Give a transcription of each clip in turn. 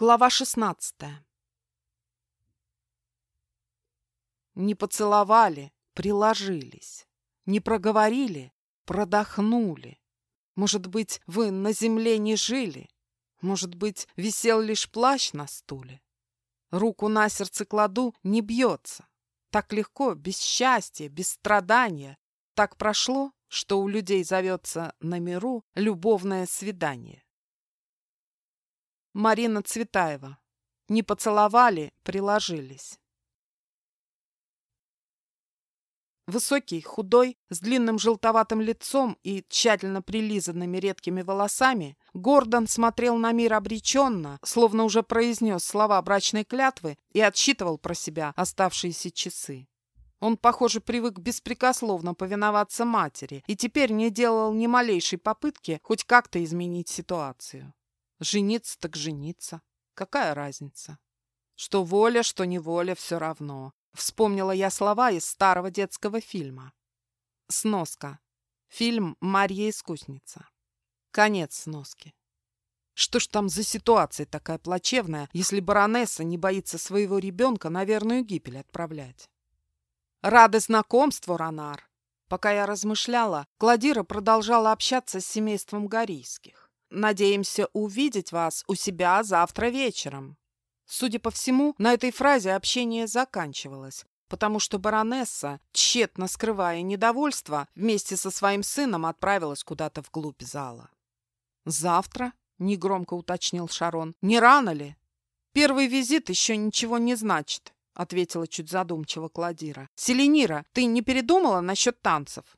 Глава шестнадцатая. Не поцеловали, приложились. Не проговорили, продохнули. Может быть, вы на земле не жили? Может быть, висел лишь плащ на стуле? Руку на сердце кладу, не бьется. Так легко, без счастья, без страдания. Так прошло, что у людей зовется на миру любовное свидание. Марина Цветаева. Не поцеловали, приложились. Высокий, худой, с длинным желтоватым лицом и тщательно прилизанными редкими волосами, Гордон смотрел на мир обреченно, словно уже произнес слова брачной клятвы и отсчитывал про себя оставшиеся часы. Он, похоже, привык беспрекословно повиноваться матери и теперь не делал ни малейшей попытки хоть как-то изменить ситуацию. Жениться так жениться. Какая разница? Что воля, что неволя, все равно. Вспомнила я слова из старого детского фильма. Сноска. Фильм «Марья Искусница». Конец сноски. Что ж там за ситуация такая плачевная, если баронесса не боится своего ребенка на верную гибель отправлять? Рады знакомству, Ронар. Пока я размышляла, Кладира продолжала общаться с семейством Горийских. Надеемся увидеть вас у себя завтра вечером». Судя по всему, на этой фразе общение заканчивалось, потому что баронесса, тщетно скрывая недовольство, вместе со своим сыном отправилась куда-то вглубь зала. «Завтра?» — негромко уточнил Шарон. «Не рано ли?» «Первый визит еще ничего не значит», — ответила чуть задумчиво Кладира. «Селенира, ты не передумала насчет танцев?»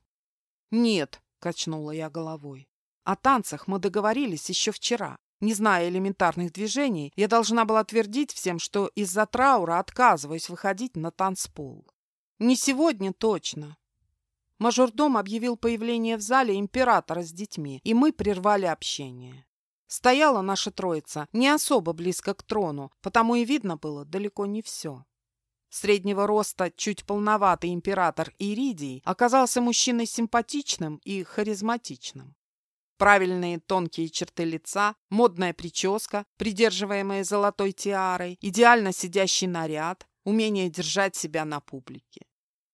«Нет», — качнула я головой. О танцах мы договорились еще вчера. Не зная элементарных движений, я должна была твердить всем, что из-за траура отказываюсь выходить на танцпол. Не сегодня точно. Мажордом объявил появление в зале императора с детьми, и мы прервали общение. Стояла наша троица не особо близко к трону, потому и видно было далеко не все. Среднего роста, чуть полноватый император Иридий оказался мужчиной симпатичным и харизматичным. Правильные тонкие черты лица, модная прическа, придерживаемая золотой тиарой, идеально сидящий наряд, умение держать себя на публике.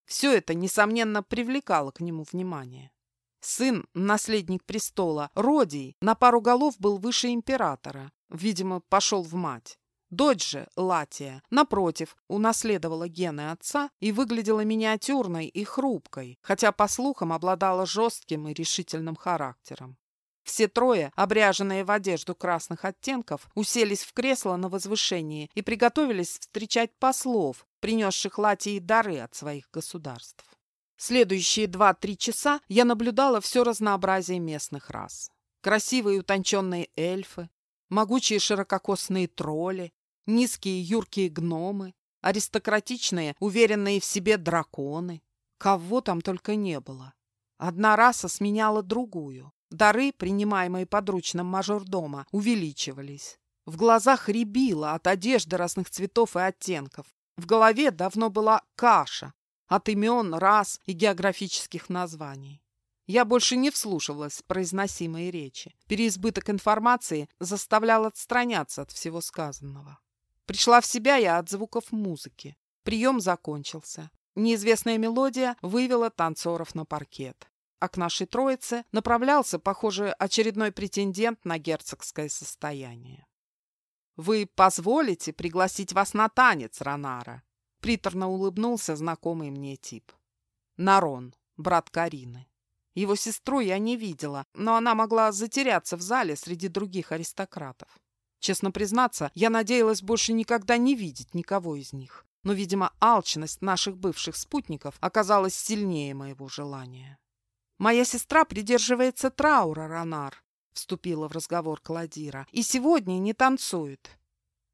Все это, несомненно, привлекало к нему внимание. Сын, наследник престола, Родий, на пару голов был выше императора, видимо, пошел в мать. Дочь же, Латия, напротив, унаследовала гены отца и выглядела миниатюрной и хрупкой, хотя, по слухам, обладала жестким и решительным характером. Все трое, обряженные в одежду красных оттенков, уселись в кресло на возвышении и приготовились встречать послов, принесших Латии дары от своих государств. Следующие два-три часа я наблюдала все разнообразие местных рас. Красивые утонченные эльфы, могучие ширококосные тролли, низкие юркие гномы, аристократичные, уверенные в себе драконы. Кого там только не было. Одна раса сменяла другую. Дары, принимаемые подручным мажордома, увеличивались. В глазах рябило от одежды разных цветов и оттенков. В голове давно была каша от имен, рас и географических названий. Я больше не вслушивалась в произносимые речи. Переизбыток информации заставлял отстраняться от всего сказанного. Пришла в себя я от звуков музыки. Прием закончился. Неизвестная мелодия вывела танцоров на паркет а к нашей троице направлялся, похоже, очередной претендент на герцогское состояние. «Вы позволите пригласить вас на танец, Ронара?» Приторно улыбнулся знакомый мне тип. Нарон, брат Карины. Его сестру я не видела, но она могла затеряться в зале среди других аристократов. Честно признаться, я надеялась больше никогда не видеть никого из них. Но, видимо, алчность наших бывших спутников оказалась сильнее моего желания. «Моя сестра придерживается траура, Ронар», — вступила в разговор Кладира, — «и сегодня не танцует».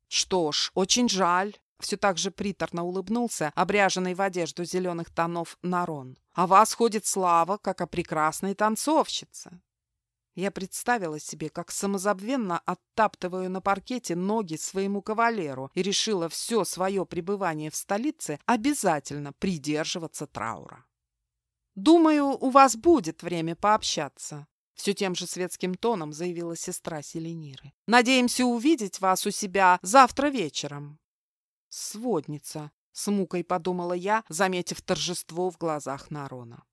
«Что ж, очень жаль», — все так же приторно улыбнулся, обряженный в одежду зеленых тонов Нарон. «А вас ходит слава, как о прекрасной танцовщице». Я представила себе, как самозабвенно оттаптываю на паркете ноги своему кавалеру и решила все свое пребывание в столице обязательно придерживаться траура. Думаю, у вас будет время пообщаться. Все тем же светским тоном заявила сестра Селениры. «Надеемся увидеть вас у себя завтра вечером». «Сводница», — с мукой подумала я, заметив торжество в глазах Нарона.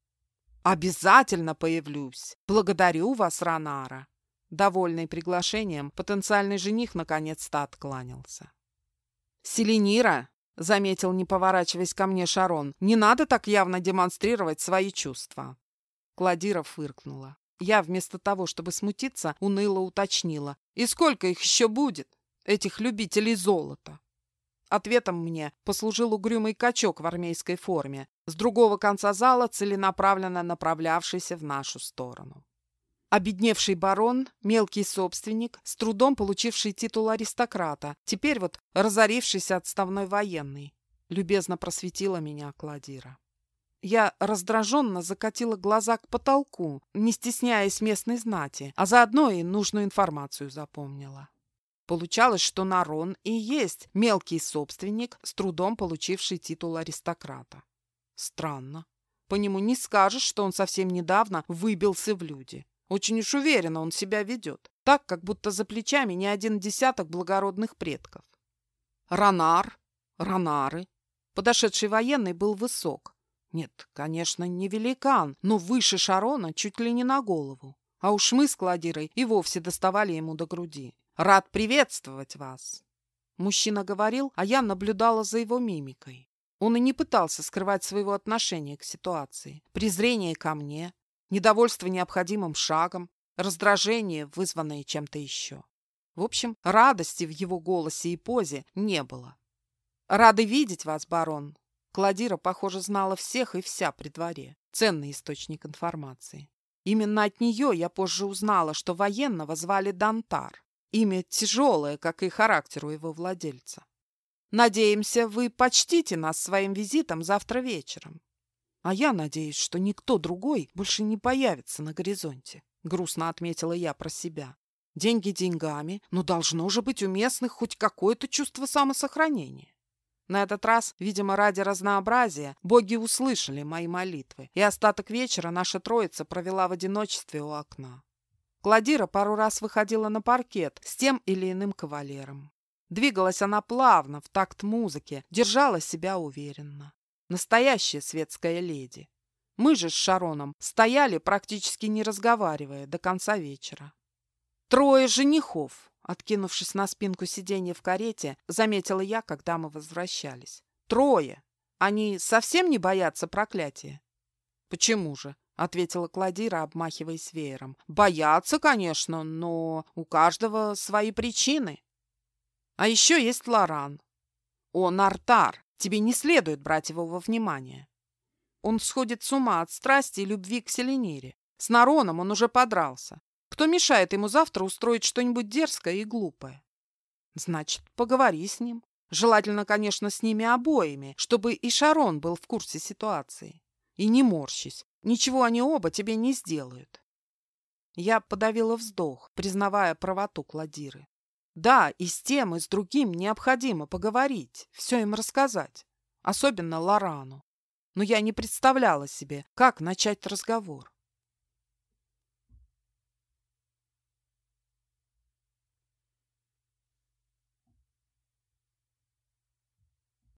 «Обязательно появлюсь. Благодарю вас, Ранара». Довольный приглашением, потенциальный жених наконец-то откланялся. «Селенира», — заметил, не поворачиваясь ко мне Шарон, — «не надо так явно демонстрировать свои чувства». Кладира фыркнула. Я вместо того, чтобы смутиться, уныло уточнила. «И сколько их еще будет, этих любителей золота?» Ответом мне послужил угрюмый качок в армейской форме, с другого конца зала целенаправленно направлявшийся в нашу сторону. Обедневший барон, мелкий собственник, с трудом получивший титул аристократа, теперь вот разорившийся отставной военный, любезно просветила меня Кладира. Я раздраженно закатила глаза к потолку, не стесняясь местной знати, а заодно и нужную информацию запомнила. Получалось, что Нарон и есть мелкий собственник, с трудом получивший титул аристократа. Странно. По нему не скажешь, что он совсем недавно выбился в люди. Очень уж уверенно он себя ведет, так, как будто за плечами не один десяток благородных предков. Ранар, Ранары. Подошедший военный был высок. Нет, конечно, не великан, но выше Шарона чуть ли не на голову. А уж мы с Кладирой и вовсе доставали ему до груди. Рад приветствовать вас!» Мужчина говорил, а я наблюдала за его мимикой. Он и не пытался скрывать своего отношения к ситуации. Презрение ко мне, недовольство необходимым шагом, раздражение, вызванное чем-то еще. В общем, радости в его голосе и позе не было. «Рады видеть вас, барон!» Кладира, похоже, знала всех и вся при дворе. Ценный источник информации. Именно от нее я позже узнала, что военного звали Дантар. Имя тяжелое, как и характер у его владельца. Надеемся, вы почтите нас своим визитом завтра вечером. А я надеюсь, что никто другой больше не появится на горизонте, грустно отметила я про себя. Деньги деньгами, но должно же быть у местных хоть какое-то чувство самосохранения. На этот раз, видимо, ради разнообразия, боги услышали мои молитвы, и остаток вечера наша троица провела в одиночестве у окна. Кладира пару раз выходила на паркет с тем или иным кавалером. Двигалась она плавно, в такт музыки, держала себя уверенно. Настоящая светская леди. Мы же с Шароном стояли, практически не разговаривая, до конца вечера. Трое женихов, откинувшись на спинку сиденья в карете, заметила я, когда мы возвращались. Трое. Они совсем не боятся проклятия? Почему же? ответила Кладира, обмахиваясь веером. Боятся, конечно, но у каждого свои причины. А еще есть Лоран. Он артар, тебе не следует брать его во внимание. Он сходит с ума от страсти и любви к Селенире. С Нароном он уже подрался. Кто мешает ему завтра устроить что-нибудь дерзкое и глупое? Значит, поговори с ним. Желательно, конечно, с ними обоими, чтобы и Шарон был в курсе ситуации. И не морщись, Ничего они оба тебе не сделают. Я подавила вздох, признавая правоту Кладиры. Да, и с тем, и с другим необходимо поговорить, все им рассказать. Особенно Лорану. Но я не представляла себе, как начать разговор.